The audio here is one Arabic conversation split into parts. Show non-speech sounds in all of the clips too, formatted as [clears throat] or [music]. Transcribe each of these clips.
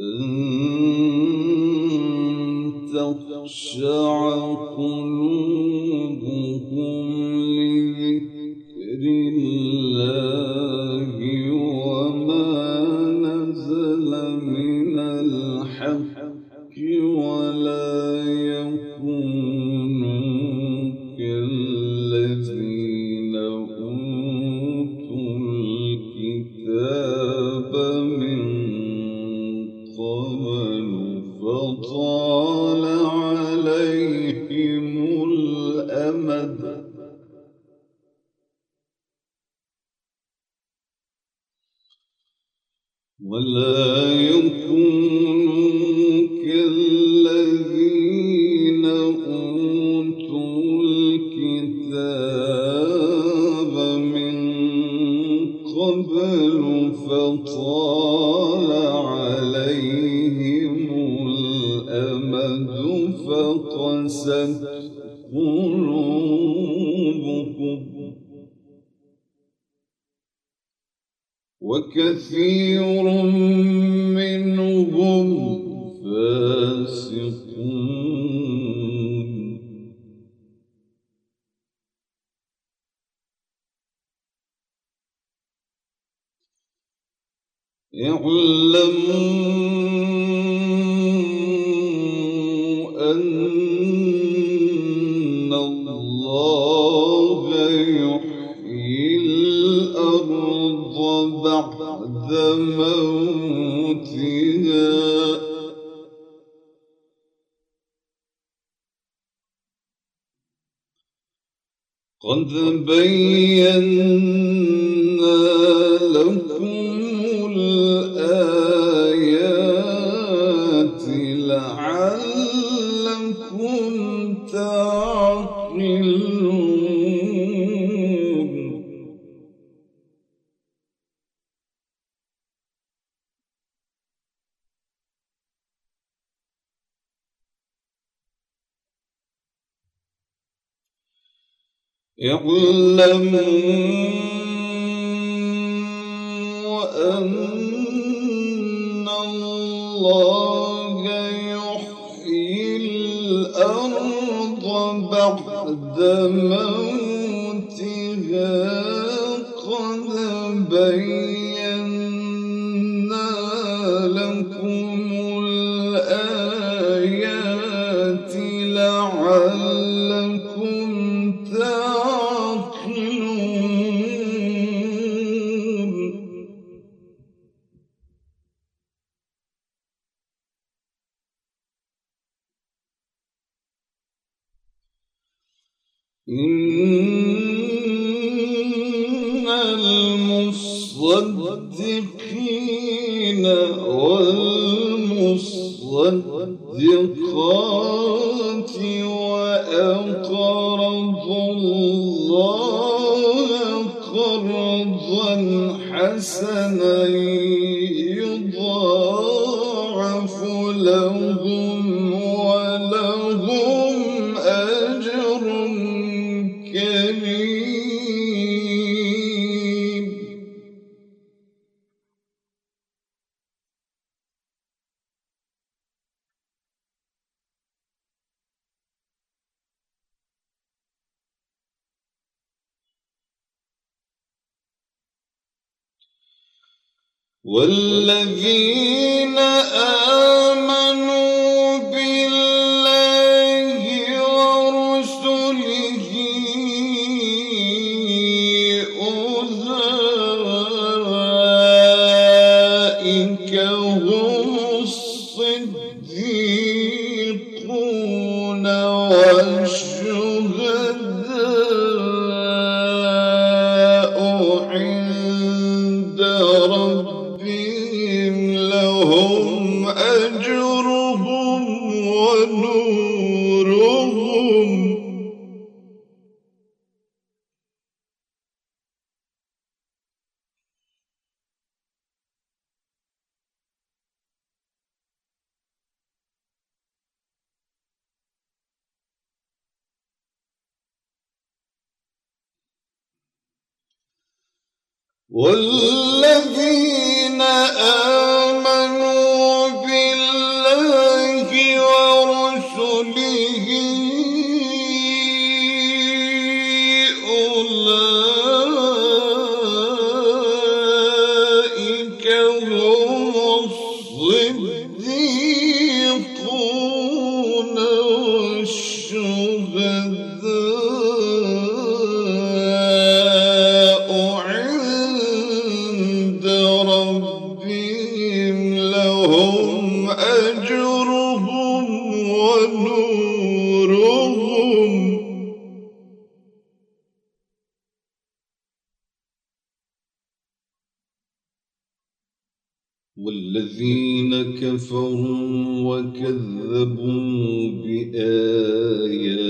أن تخشع قلوبهم ولا يكونوا كالذين أوتوا الكتاب من قبل فطال عليهم الأمد فقست قلوبكم وكثير اعلموا أن الله يحيي الأرض بعد موتها. قد بينا لكم اعلموا أن الله يحيي الأرض بعد موتها قد بينا المصدقين والمصدقات وأقرضوا الله قرضا حسنا والذين آمنوا والذين آمنوا والذين كفروا وكذبوا بآيات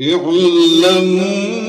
اعلموا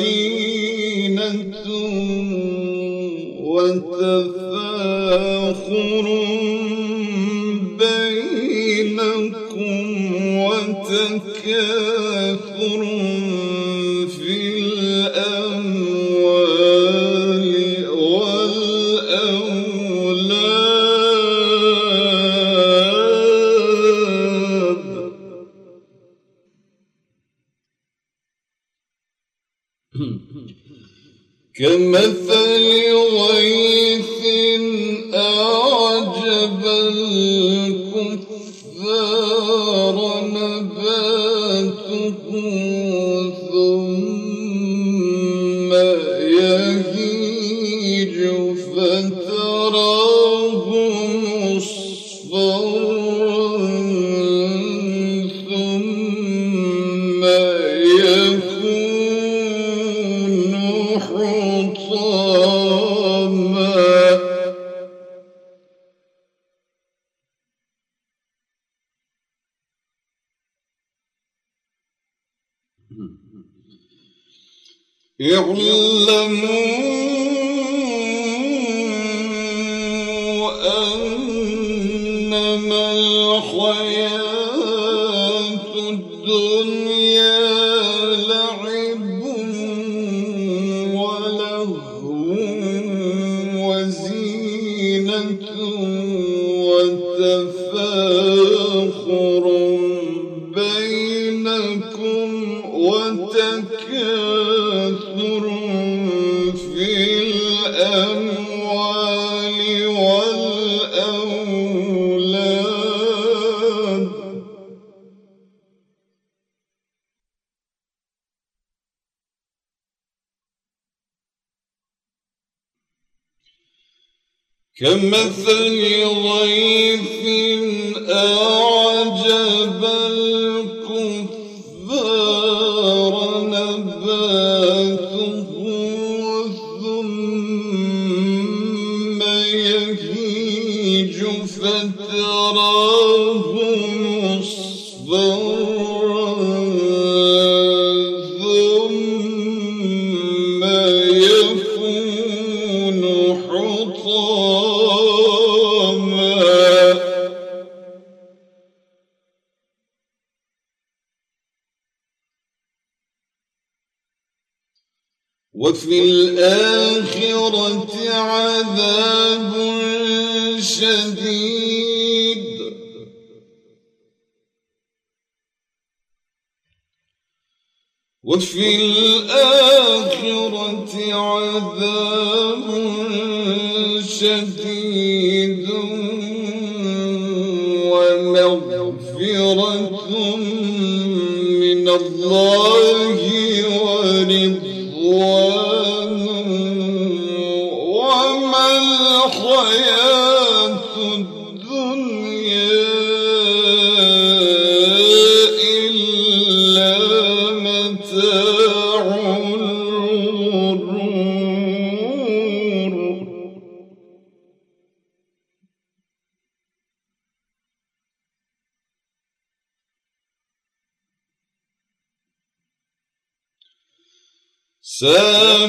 وزينة وتفاخر بينكم وتكاثر اعلموا أنما الحياة الدنيا لعب ولهو وزينة وتفاخر. كمثل غير وفي الآخرة عذاب شديد. وفي الآخرة عذاب شديد ومغفرة من الله الحياة الدنيا إلا متاع الغرور. سلام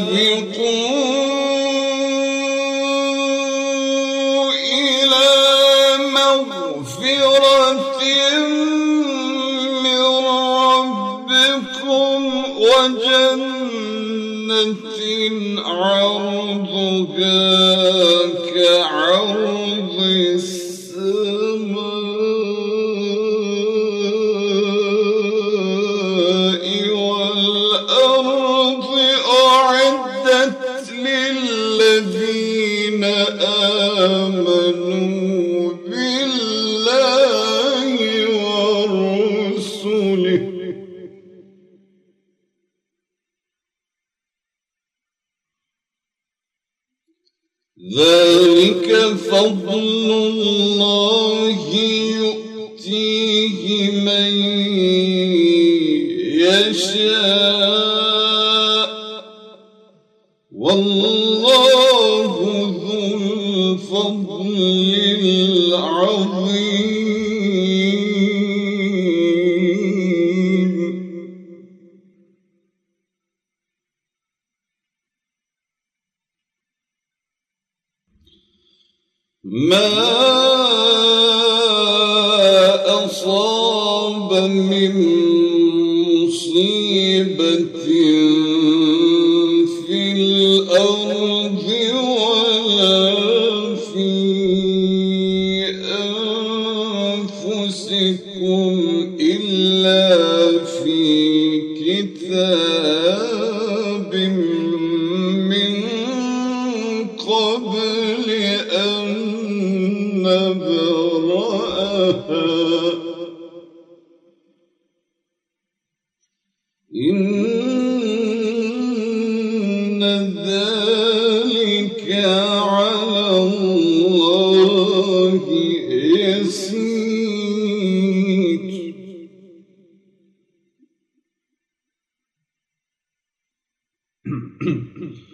good. ما أصاب من الله يسير [clears throat]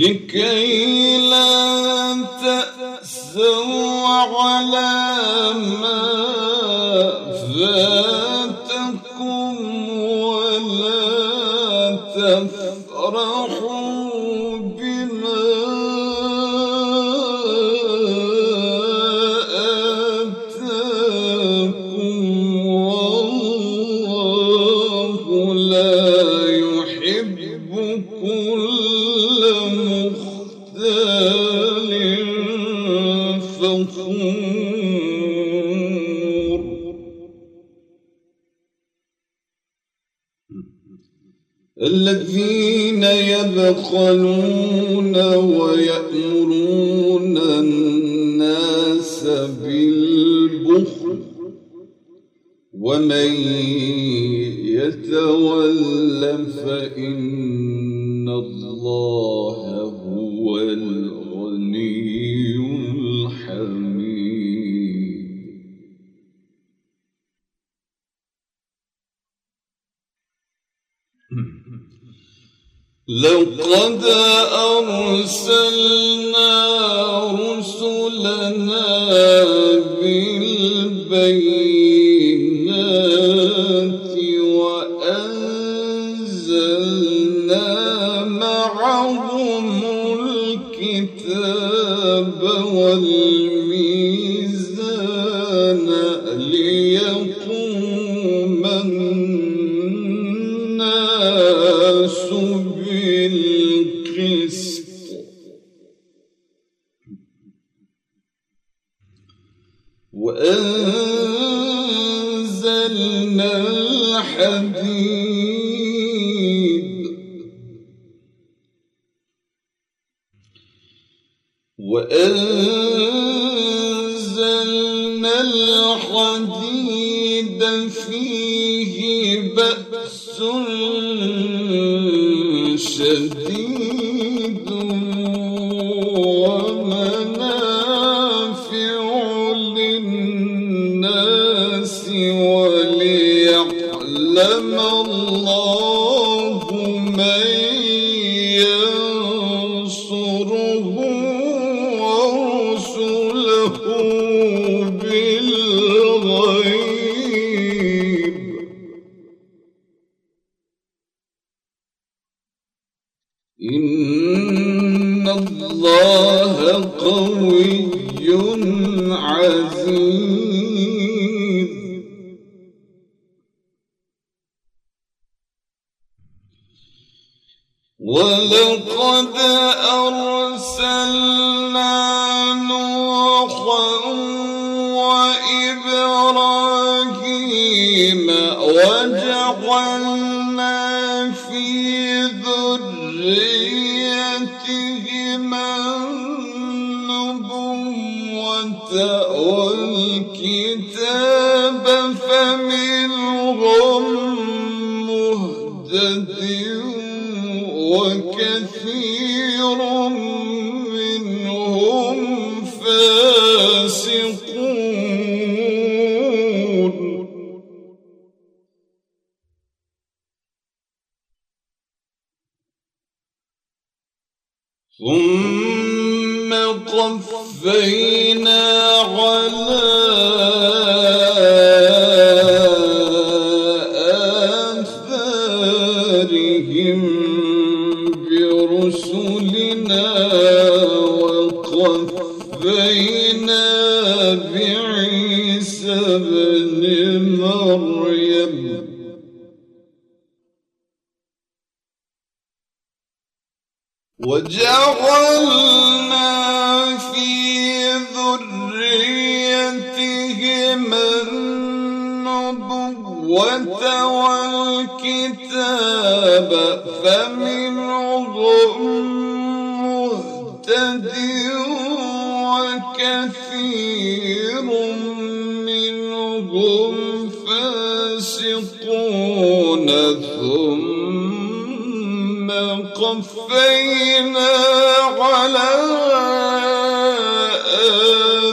لكي لا تأسوا على ما فات. الذين يبخلون ويأمرون الناس بالبخل ومن يتول فإن الله لقد أرسلنا رسلنا بالبينات وأنزلنا معهم الكتاب والميزان وجعلنا في ذريتهما النبوة برسلنا وقفينا بعيسى ابن مريم. وجعلنا في ذريتهما النبوة والكتاب فمنهم مهتد وكثير منهم فاسقون. ثم قفينا على آثارهم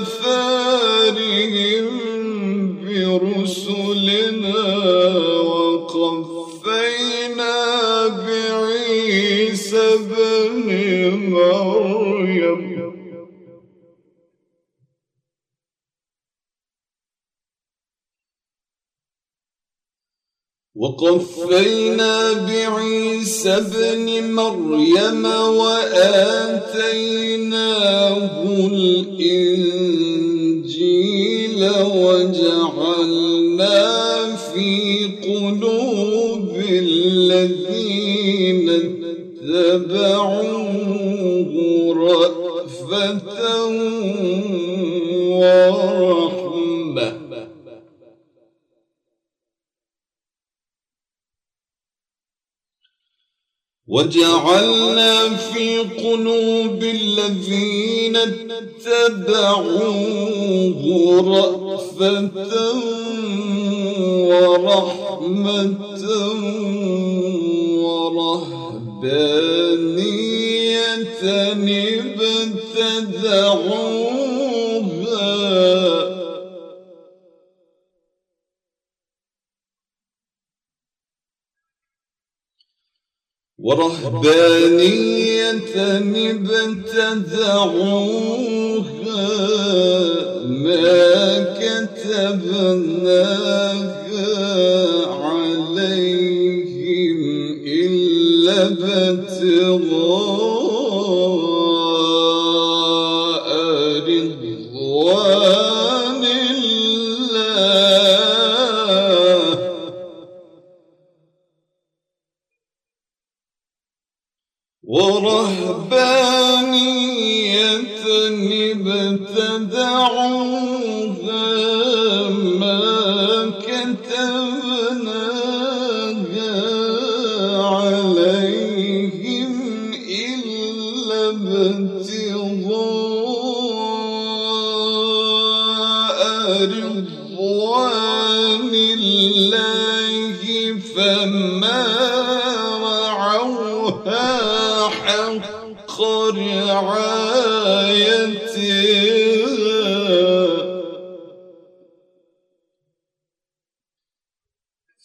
وقفينا بعيسى ابن مريم وآتيناه الإنجيل وجعلنا في قلوب الذين اتبعوه رأفة وجعلنا في قلوب الذين اتبعوه رأفة ورحمة ورهبانية ابتدعوها ورهبانية ابتدعوها ما كتبناها عليهم إلا ابتغاء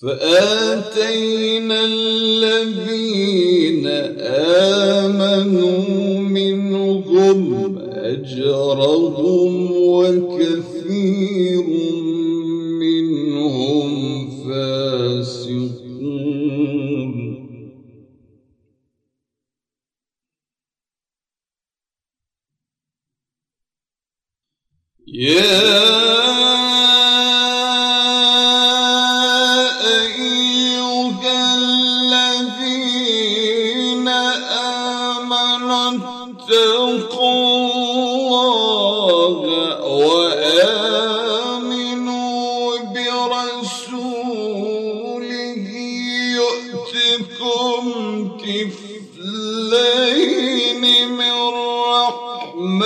فآتينا الذين آمنوا منهم أجرهم وكثير منهم فاسقون. يا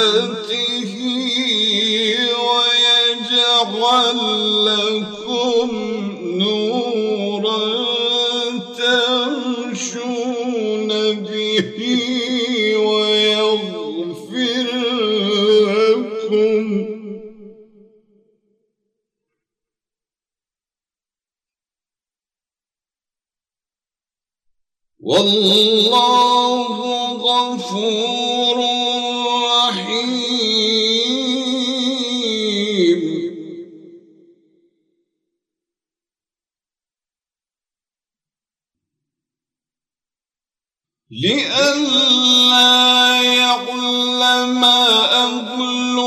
والله لئلا يعلم أهل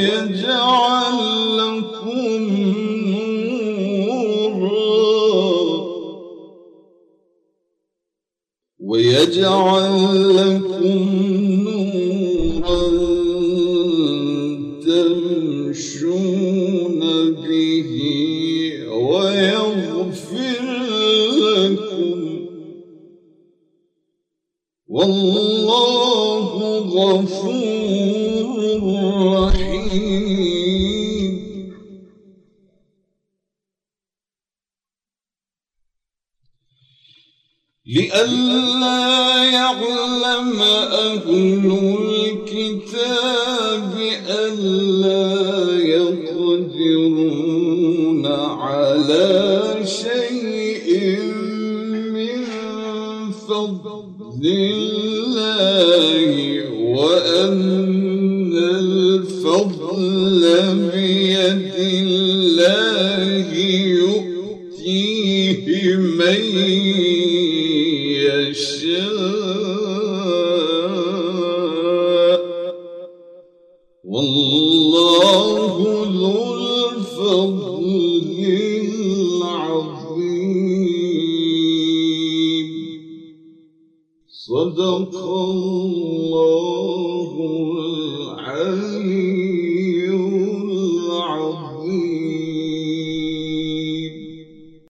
يجعل لكم نورا. ويجعل يقدرون على شيء من فضل الله وأن